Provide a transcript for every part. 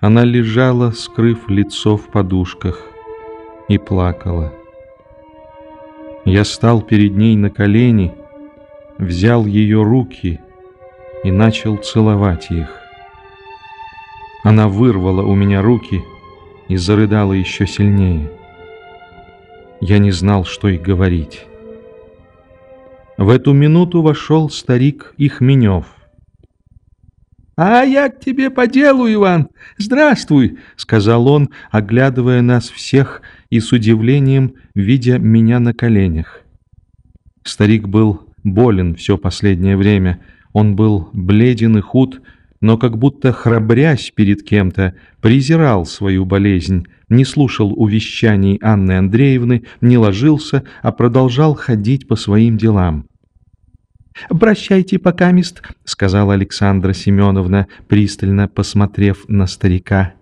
Она лежала, скрыв лицо в подушках, и плакала. Я стал перед ней на колени, взял ее руки и начал целовать их. Она вырвала у меня руки и зарыдала еще сильнее. Я не знал, что и говорить. В эту минуту вошел старик Ихменев. «А я к тебе по делу, Иван! Здравствуй!» — сказал он, оглядывая нас всех и с удивлением видя меня на коленях. Старик был болен все последнее время. Он был бледен и худ, но как будто храбрясь перед кем-то, презирал свою болезнь, не слушал увещаний Анны Андреевны, не ложился, а продолжал ходить по своим делам. «Прощайте, покамест», — сказала Александра Семеновна, пристально посмотрев на старика.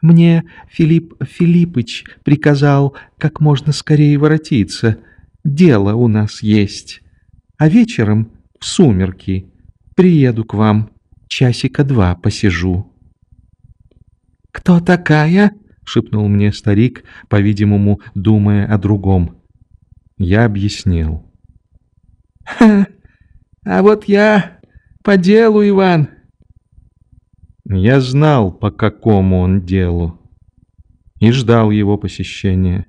«Мне Филипп Филиппыч приказал как можно скорее воротиться. Дело у нас есть. А вечером, в сумерки, приеду к вам, часика два посижу». «Кто такая?» — шепнул мне старик, по-видимому, думая о другом. Я объяснил. «Ха! А вот я по делу, Иван. Я знал, по какому он делу, и ждал его посещения.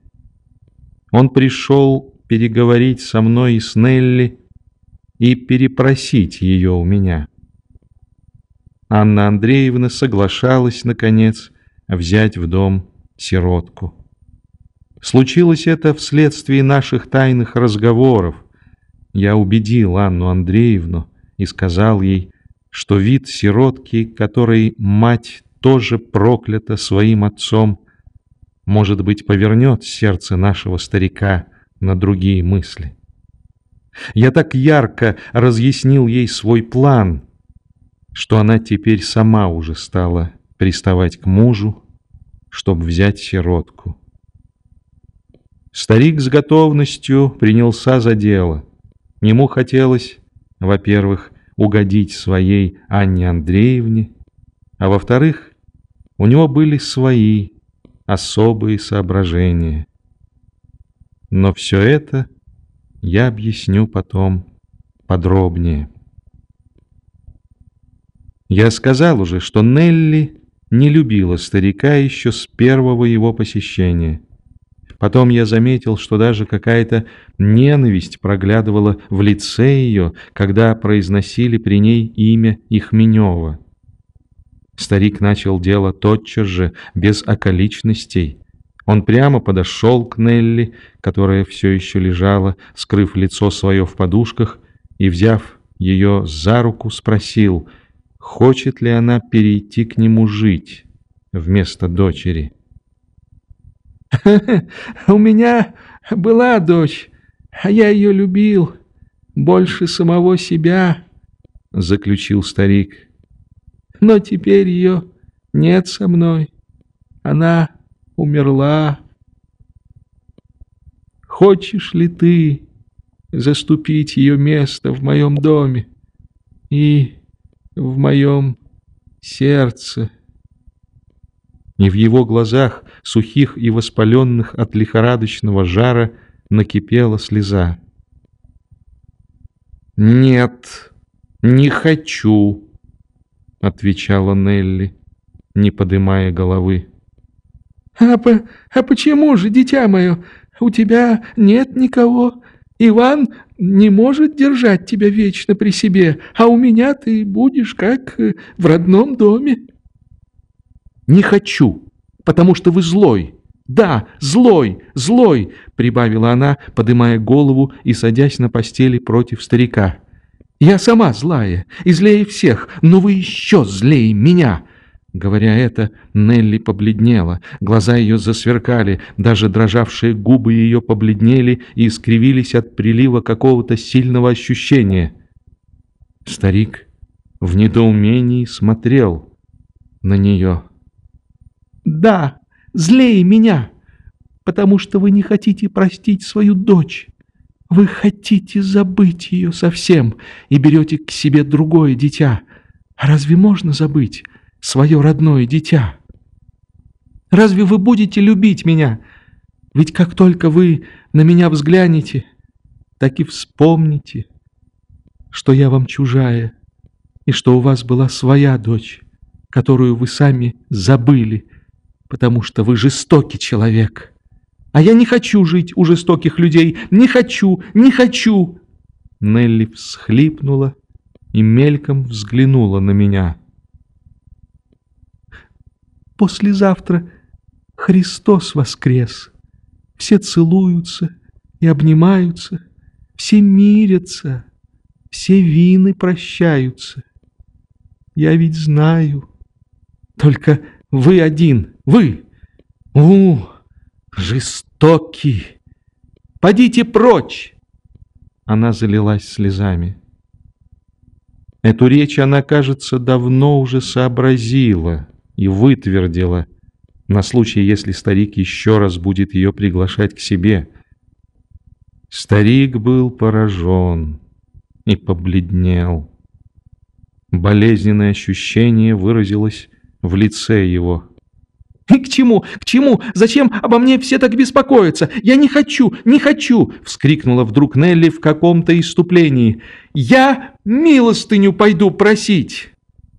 Он пришел переговорить со мной и с Нелли и перепросить ее у меня. Анна Андреевна соглашалась, наконец, взять в дом сиротку. Случилось это вследствие наших тайных разговоров, я убедил Анну Андреевну и сказал ей, что вид сиротки, которой мать тоже проклята своим отцом, может быть, повернет сердце нашего старика на другие мысли. Я так ярко разъяснил ей свой план, что она теперь сама уже стала приставать к мужу, чтобы взять сиротку. Старик с готовностью принялся за дело — Ему хотелось, во-первых, угодить своей Анне Андреевне, а во-вторых, у него были свои особые соображения. Но все это я объясню потом подробнее. Я сказал уже, что Нелли не любила старика еще с первого его посещения. Потом я заметил, что даже какая-то ненависть проглядывала в лице ее, когда произносили при ней имя Ихменева. Старик начал дело тотчас же, без околичностей. Он прямо подошел к Нелли, которая все еще лежала, скрыв лицо свое в подушках, и, взяв ее за руку, спросил, хочет ли она перейти к нему жить вместо дочери. У меня была дочь, а я ее любил больше самого себя, — заключил старик. Но теперь ее нет со мной. Она умерла. Хочешь ли ты заступить ее место в моем доме и в моем сердце? И в его глазах, сухих и воспаленных от лихорадочного жара, накипела слеза. «Нет, не хочу», — отвечала Нелли, не подымая головы. «А, по, а почему же, дитя мое, у тебя нет никого? Иван не может держать тебя вечно при себе, а у меня ты будешь как в родном доме». «Не хочу, потому что вы злой. Да, злой, злой!» — прибавила она, подымая голову и садясь на постели против старика. «Я сама злая и злее всех, но вы еще злее меня!» Говоря это, Нелли побледнела, глаза ее засверкали, даже дрожавшие губы ее побледнели и искривились от прилива какого-то сильного ощущения. Старик в недоумении смотрел на нее. Да, злее меня, потому что вы не хотите простить свою дочь. Вы хотите забыть ее совсем и берете к себе другое дитя. Разве можно забыть свое родное дитя? Разве вы будете любить меня? Ведь как только вы на меня взглянете, так и вспомните, что я вам чужая, и что у вас была своя дочь, которую вы сами забыли, потому что вы жестокий человек. А я не хочу жить у жестоких людей, не хочу, не хочу!» Нелли всхлипнула и мельком взглянула на меня. «Послезавтра Христос воскрес. Все целуются и обнимаются, все мирятся, все вины прощаются. Я ведь знаю. Только вы один, вы. У, жестокий. Подите прочь. Она залилась слезами. Эту речь она, кажется, давно уже сообразила и вытвердила на случай, если старик еще раз будет ее приглашать к себе. Старик был поражен и побледнел. Болезненное ощущение выразилось в лице его. «И к чему? К чему? Зачем обо мне все так беспокоятся? Я не хочу, не хочу!» — вскрикнула вдруг Нелли в каком-то иступлении. «Я милостыню пойду просить!»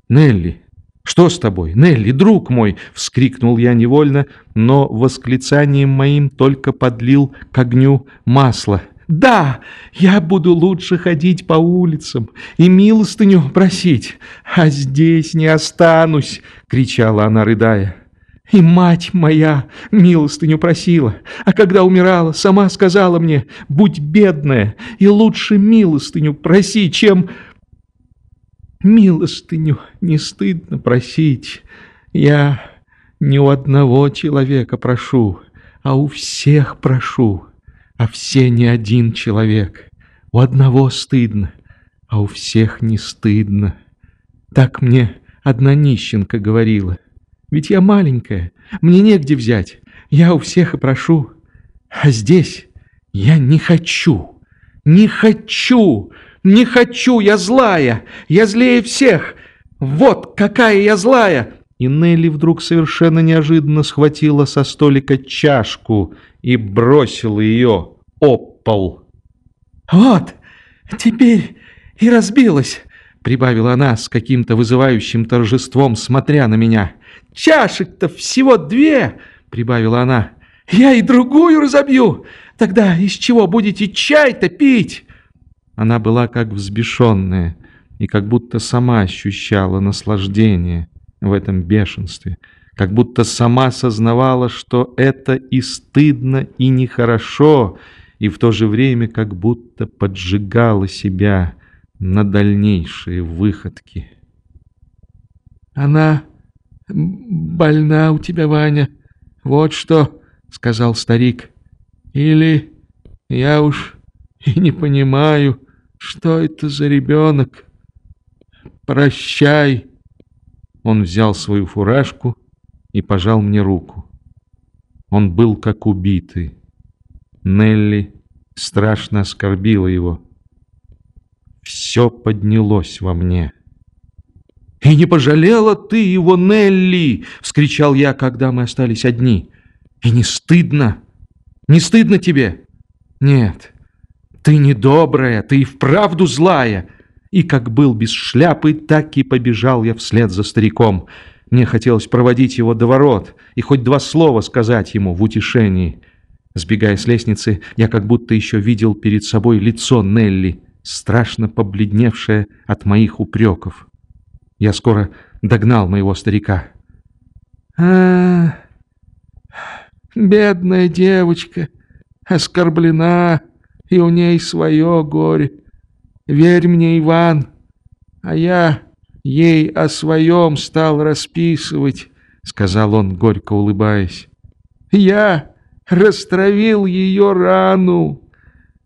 «Нелли, что с тобой? Нелли, друг мой!» — вскрикнул я невольно, но восклицанием моим только подлил к огню масло. «Да, я буду лучше ходить по улицам и милостыню просить, а здесь не останусь!» — кричала она, рыдая. И мать моя милостыню просила, а когда умирала, сама сказала мне, будь бедная и лучше милостыню проси, чем... Милостыню не стыдно просить. Я не у одного человека прошу, а у всех прошу, а все не один человек. У одного стыдно, а у всех не стыдно. Так мне одна нищенка говорила. Ведь я маленькая, мне негде взять. Я у всех и прошу. А здесь я не хочу. Не хочу. Не хочу. Я злая. Я злее всех. Вот какая я злая. И Нелли вдруг совершенно неожиданно схватила со столика чашку и бросила ее об пол. «Вот, теперь и разбилась», — прибавила она с каким-то вызывающим торжеством, смотря на меня. Чашек-то всего две, прибавила она. Я и другую разобью. Тогда из чего будете чай-то пить? Она была как взбешенная и как будто сама ощущала наслаждение в этом бешенстве, как будто сама сознавала, что это и стыдно, и нехорошо, и в то же время как будто поджигала себя на дальнейшие выходки. Она «Больна у тебя, Ваня. Вот что», — сказал старик. «Или я уж и не понимаю, что это за ребенок. Прощай». Он взял свою фуражку и пожал мне руку. Он был как убитый. Нелли страшно оскорбила его. Все поднялось во мне. «И не пожалела ты его, Нелли!» — вскричал я, когда мы остались одни. «И не стыдно? Не стыдно тебе?» «Нет, ты не добрая, ты и вправду злая!» И как был без шляпы, так и побежал я вслед за стариком. Мне хотелось проводить его до ворот и хоть два слова сказать ему в утешении. Сбегая с лестницы, я как будто еще видел перед собой лицо Нелли, страшно побледневшее от моих упреков. Я скоро догнал моего старика. а, бедная девочка, оскорблена, и у ней свое горе. Верь мне, Иван, а я ей о своем стал расписывать, — сказал он, горько улыбаясь. Я растравил ее рану.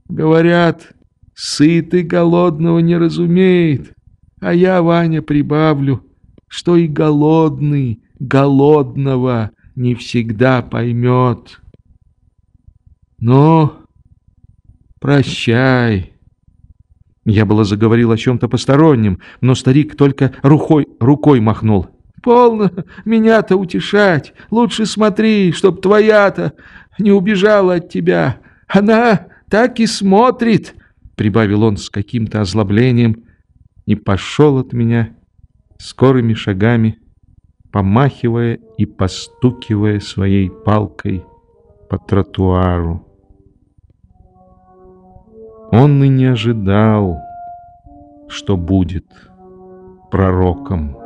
Говорят, сытый голодного не разумеет. А я, Ваня, прибавлю, что и голодный голодного не всегда поймет. Ну, прощай. Я было заговорил о чем-то постороннем, но старик только рукой, рукой махнул. Полно меня-то утешать. Лучше смотри, чтоб твоя-то не убежала от тебя. Она так и смотрит, — прибавил он с каким-то озлоблением и пошел от меня скорыми шагами, помахивая и постукивая своей палкой по тротуару. Он и не ожидал, что будет пророком.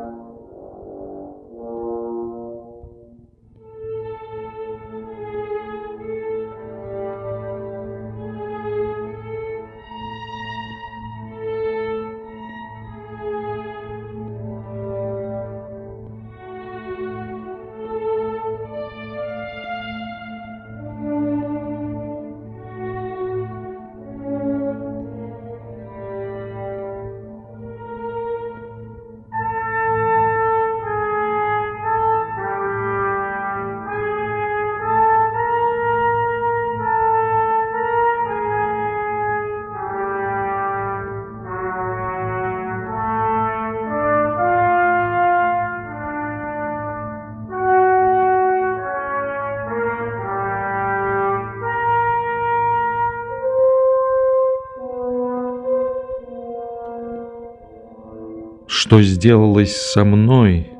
Что сделалось со мной,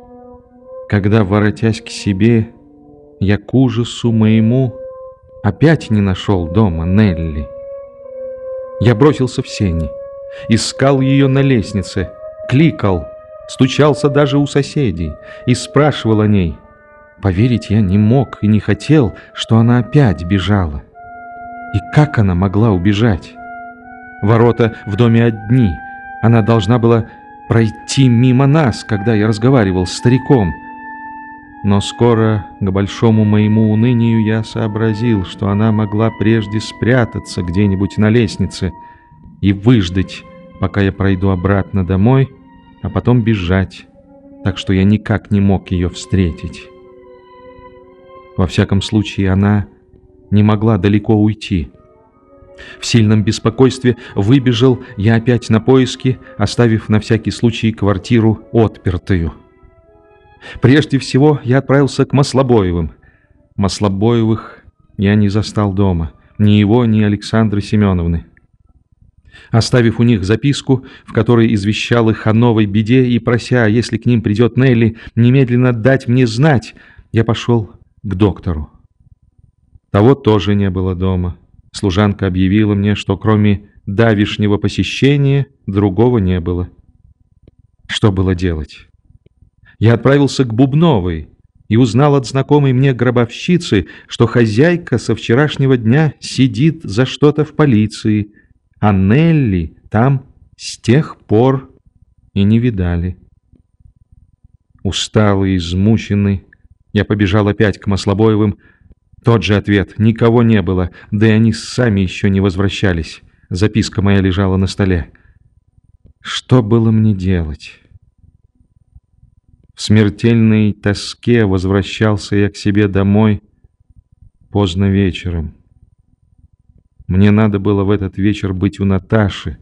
когда, воротясь к себе, я к ужасу моему опять не нашел дома Нелли. Я бросился в сени, искал ее на лестнице, кликал, стучался даже у соседей и спрашивал о ней. Поверить я не мог и не хотел, что она опять бежала. И как она могла убежать? Ворота в доме одни. Она должна была пройти мимо нас, когда я разговаривал с стариком. Но скоро, к большому моему унынию, я сообразил, что она могла прежде спрятаться где-нибудь на лестнице и выждать, пока я пройду обратно домой, а потом бежать, так что я никак не мог ее встретить. Во всяком случае, она не могла далеко уйти — в сильном беспокойстве выбежал я опять на поиски, оставив на всякий случай квартиру отпертую. Прежде всего я отправился к Маслобоевым. Маслобоевых я не застал дома, ни его, ни Александры Семеновны. Оставив у них записку, в которой извещал их о новой беде и прося, если к ним придет Нелли, немедленно дать мне знать, я пошел к доктору. Того тоже не было дома. Служанка объявила мне, что кроме давишнего посещения другого не было. Что было делать? Я отправился к Бубновой и узнал от знакомой мне гробовщицы, что хозяйка со вчерашнего дня сидит за что-то в полиции, а Нелли там с тех пор и не видали. Усталый, измученный, я побежал опять к Маслобоевым, тот же ответ. Никого не было, да и они сами еще не возвращались. Записка моя лежала на столе. Что было мне делать? В смертельной тоске возвращался я к себе домой поздно вечером. Мне надо было в этот вечер быть у Наташи.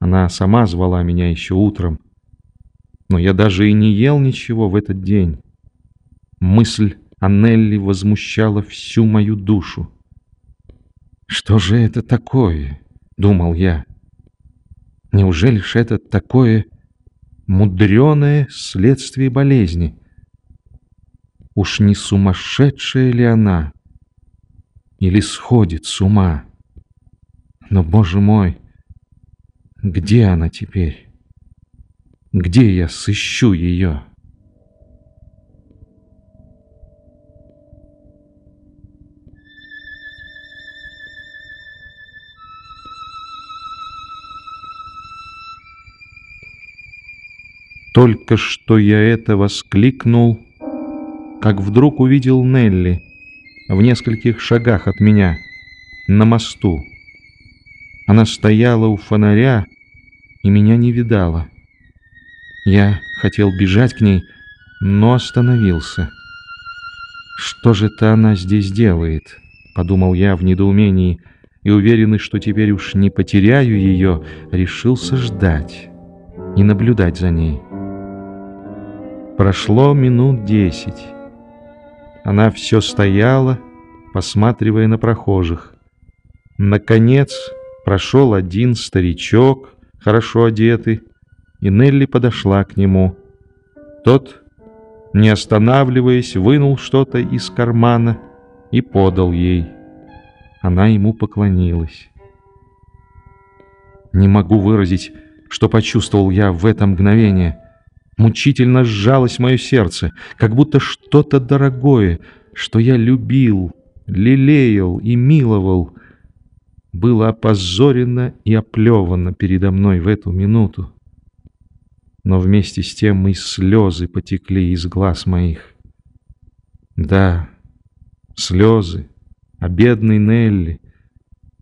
Она сама звала меня еще утром. Но я даже и не ел ничего в этот день. Мысль а возмущала всю мою душу. «Что же это такое?» — думал я. «Неужели ж это такое мудреное следствие болезни? Уж не сумасшедшая ли она? Или сходит с ума? Но, боже мой, где она теперь? Где я сыщу ее?» Только что я это воскликнул, как вдруг увидел Нелли в нескольких шагах от меня, на мосту. Она стояла у фонаря и меня не видала. Я хотел бежать к ней, но остановился. «Что же это она здесь делает?» — подумал я в недоумении, и, уверенный, что теперь уж не потеряю ее, решился ждать и наблюдать за ней. Прошло минут десять. Она все стояла, посматривая на прохожих. Наконец прошел один старичок, хорошо одетый, и Нелли подошла к нему. Тот, не останавливаясь, вынул что-то из кармана и подал ей. Она ему поклонилась. Не могу выразить, что почувствовал я в это мгновение. Мучительно сжалось мое сердце, как будто что-то дорогое, что я любил, лелеял и миловал, было опозорено и оплевано передо мной в эту минуту. Но вместе с тем и слезы потекли из глаз моих. Да, слезы о бедной Нелли,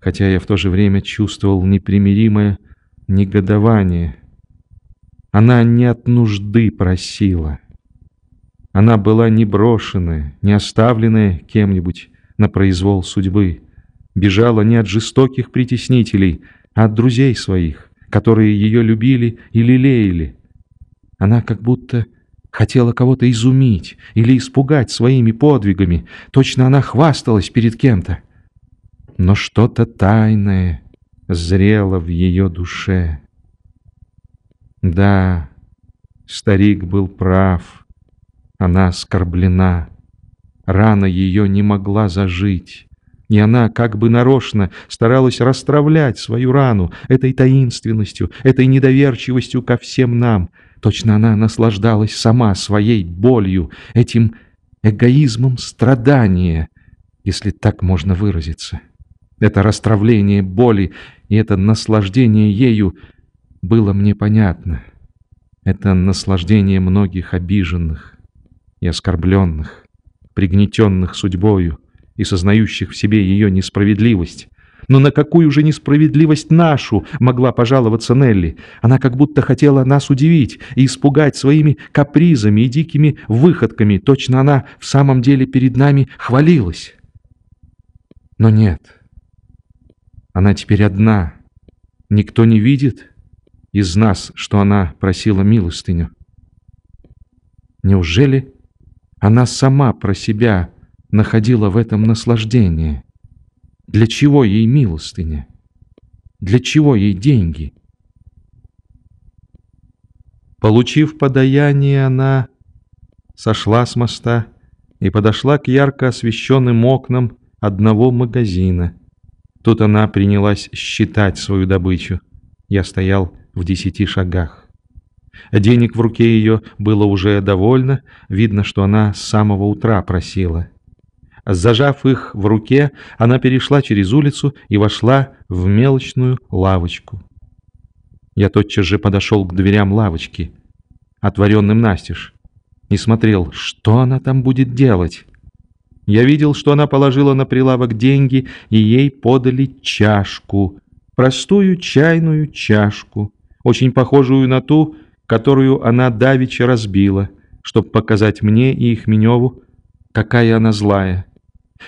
хотя я в то же время чувствовал непримиримое негодование. Она не от нужды просила. Она была не брошенная, не оставленная кем-нибудь на произвол судьбы. Бежала не от жестоких притеснителей, а от друзей своих, которые ее любили и лелеяли. Она как будто хотела кого-то изумить или испугать своими подвигами. Точно она хвасталась перед кем-то. Но что-то тайное зрело в ее душе. Да, старик был прав. Она оскорблена. Рана ее не могла зажить. И она как бы нарочно старалась расстравлять свою рану этой таинственностью, этой недоверчивостью ко всем нам. Точно она наслаждалась сама своей болью, этим эгоизмом страдания, если так можно выразиться. Это расстравление боли и это наслаждение ею было мне понятно. Это наслаждение многих обиженных и оскорбленных, пригнетенных судьбою и сознающих в себе ее несправедливость. Но на какую же несправедливость нашу могла пожаловаться Нелли? Она как будто хотела нас удивить и испугать своими капризами и дикими выходками. Точно она в самом деле перед нами хвалилась. Но нет. Она теперь одна. Никто не видит из нас, что она просила милостыню. Неужели она сама про себя находила в этом наслаждение? Для чего ей милостыня? Для чего ей деньги? Получив подаяние, она сошла с моста и подошла к ярко освещенным окнам одного магазина – Тут она принялась считать свою добычу. Я стоял в десяти шагах. Денег в руке ее было уже довольно, видно, что она с самого утра просила. Зажав их в руке, она перешла через улицу и вошла в мелочную лавочку. Я тотчас же подошел к дверям лавочки, отворенным настежь, и смотрел, что она там будет делать. Я видел, что она положила на прилавок деньги, и ей подали чашку. Простую чайную чашку, очень похожую на ту, которую она давеча разбила, чтобы показать мне и Ихменеву, какая она злая.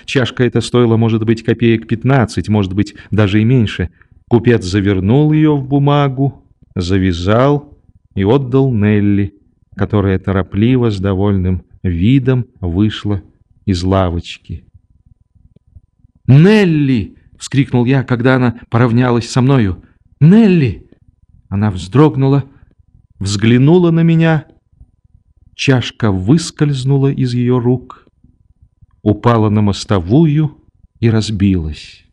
Чашка эта стоила, может быть, копеек пятнадцать, может быть, даже и меньше. Купец завернул ее в бумагу, завязал и отдал Нелли, которая торопливо, с довольным видом вышла из лавочки. «Нелли!» — вскрикнул я, когда она поравнялась со мною. «Нелли!» Она вздрогнула, взглянула на меня. Чашка выскользнула из ее рук, упала на мостовую и разбилась.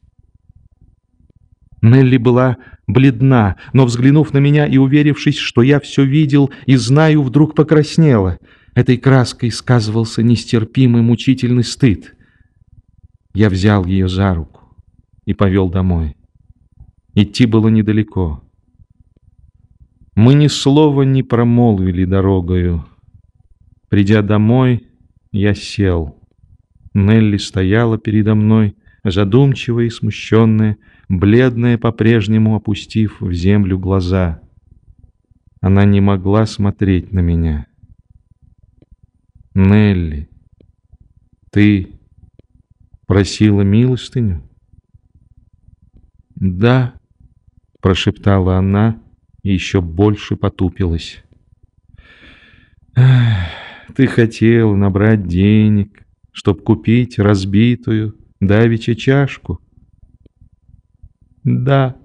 Нелли была бледна, но, взглянув на меня и уверившись, что я все видел и знаю, вдруг покраснела — Этой краской сказывался нестерпимый мучительный стыд. Я взял ее за руку и повел домой. Идти было недалеко. Мы ни слова не промолвили дорогою. Придя домой, я сел. Нелли стояла передо мной, задумчивая и смущенная, бледная, по-прежнему опустив в землю глаза. Она не могла смотреть на меня. Нелли, ты просила милостыню? Да, прошептала она еще больше потупилась. Ты хотел набрать денег, чтоб купить разбитую давича чашку. Да.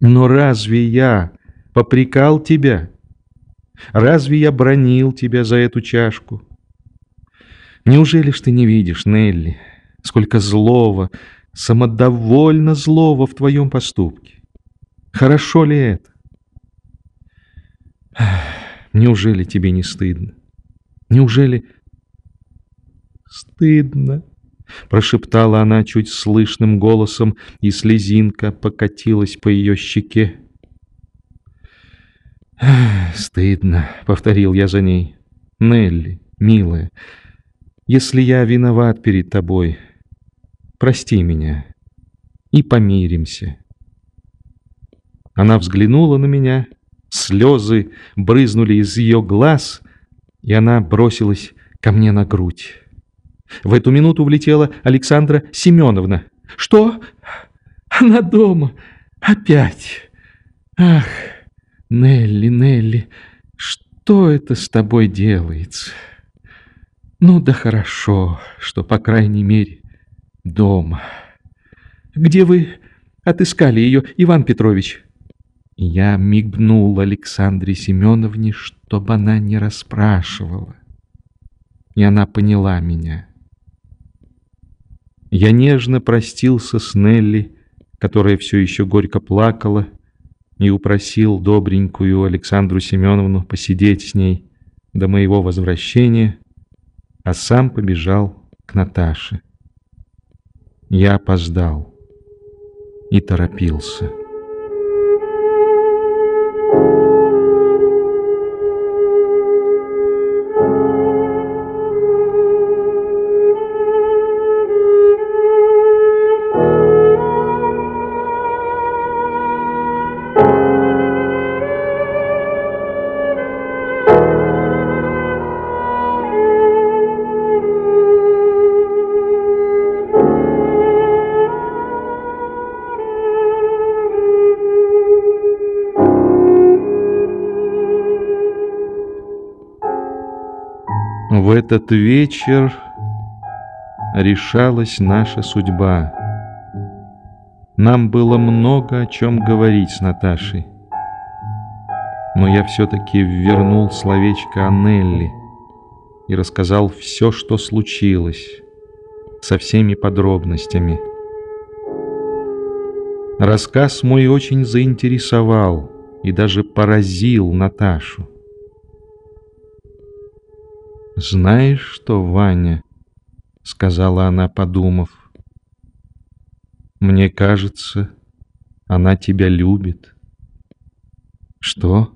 Но разве я попрекал тебя? Разве я бронил тебя за эту чашку? Неужели ж ты не видишь, Нелли, сколько злого, самодовольно злого в твоем поступке? Хорошо ли это? Неужели тебе не стыдно? Неужели... Стыдно, прошептала она чуть слышным голосом, и слезинка покатилась по ее щеке. «Стыдно», — повторил я за ней. «Нелли, милая, если я виноват перед тобой, прости меня и помиримся». Она взглянула на меня, слезы брызнули из ее глаз, и она бросилась ко мне на грудь. В эту минуту влетела Александра Семеновна. «Что? Она дома? Опять? Ах, Нелли, Нелли, что это с тобой делается? Ну да хорошо, что, по крайней мере, дома. Где вы отыскали ее, Иван Петрович?» Я мигнул Александре Семеновне, чтобы она не расспрашивала. И она поняла меня. Я нежно простился с Нелли, которая все еще горько плакала, и упросил добренькую Александру Семеновну посидеть с ней до моего возвращения, а сам побежал к Наташе. Я опоздал и торопился. В этот вечер решалась наша судьба. Нам было много о чем говорить с Наташей. Но я все-таки вернул словечко Аннелли и рассказал все, что случилось, со всеми подробностями. Рассказ мой очень заинтересовал и даже поразил Наташу. «Знаешь что, Ваня?» — сказала она, подумав. «Мне кажется, она тебя любит». «Что?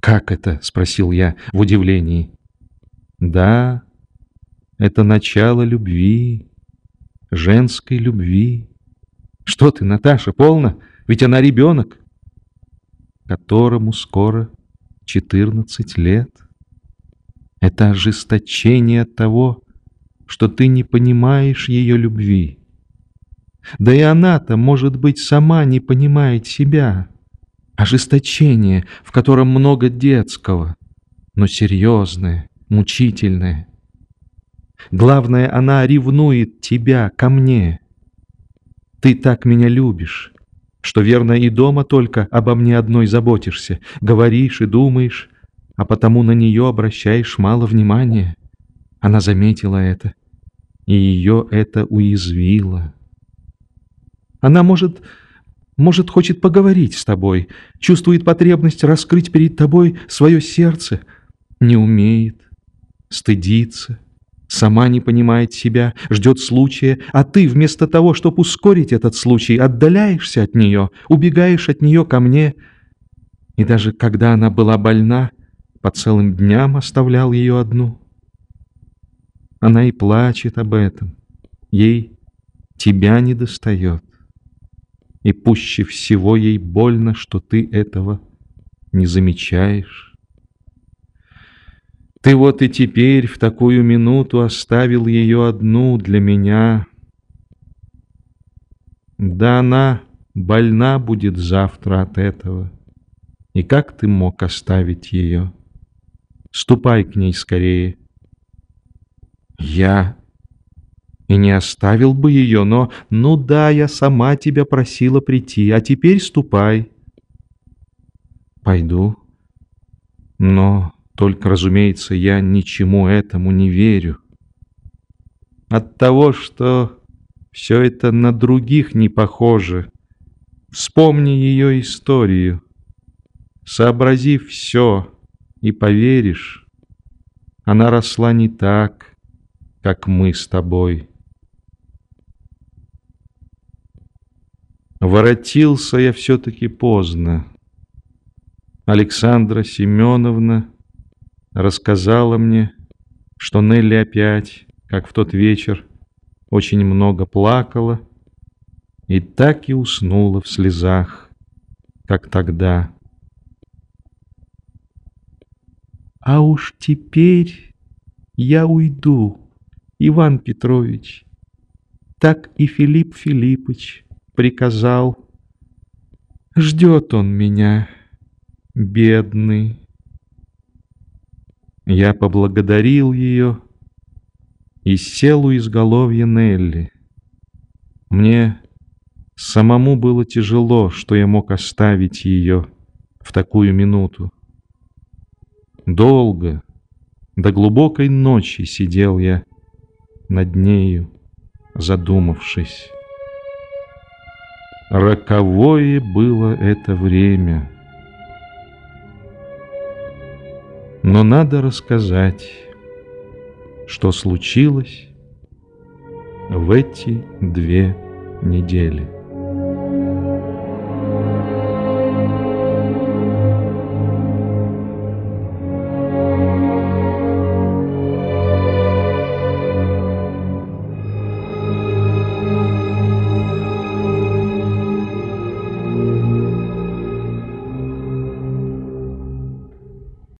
Как это?» — спросил я в удивлении. «Да, это начало любви, женской любви. Что ты, Наташа, полно? Ведь она ребенок, которому скоро четырнадцать лет». Это ожесточение того, что ты не понимаешь ее любви. Да и она-то, может быть, сама не понимает себя. Ожесточение, в котором много детского, но серьезное, мучительное. Главное, она ревнует тебя ко мне. Ты так меня любишь, что, верно, и дома только обо мне одной заботишься, говоришь и думаешь, а потому на нее обращаешь мало внимания. Она заметила это, и ее это уязвило. Она, может, может, хочет поговорить с тобой, чувствует потребность раскрыть перед тобой свое сердце, не умеет, стыдится, сама не понимает себя, ждет случая, а ты вместо того, чтобы ускорить этот случай, отдаляешься от нее, убегаешь от нее ко мне. И даже когда она была больна, по целым дням оставлял ее одну. Она и плачет об этом. Ей тебя не достает. И пуще всего ей больно, что ты этого не замечаешь. Ты вот и теперь в такую минуту оставил ее одну для меня. Да она больна будет завтра от этого. И как ты мог оставить ее? Ступай к ней скорее. Я и не оставил бы ее, но... Ну да, я сама тебя просила прийти, а теперь ступай. Пойду. Но только, разумеется, я ничему этому не верю. От того, что все это на других не похоже. Вспомни ее историю. Сообрази все и поверишь. Она росла не так, как мы с тобой. Воротился я все-таки поздно. Александра Семеновна рассказала мне, что Нелли опять, как в тот вечер, очень много плакала и так и уснула в слезах, как тогда. А уж теперь я уйду, Иван Петрович. Так и Филипп Филиппович приказал. Ждет он меня, бедный. Я поблагодарил ее и сел у изголовья Нелли. Мне самому было тяжело, что я мог оставить ее в такую минуту. Долго, до глубокой ночи сидел я над нею, задумавшись. Роковое было это время. Но надо рассказать, что случилось в эти две недели.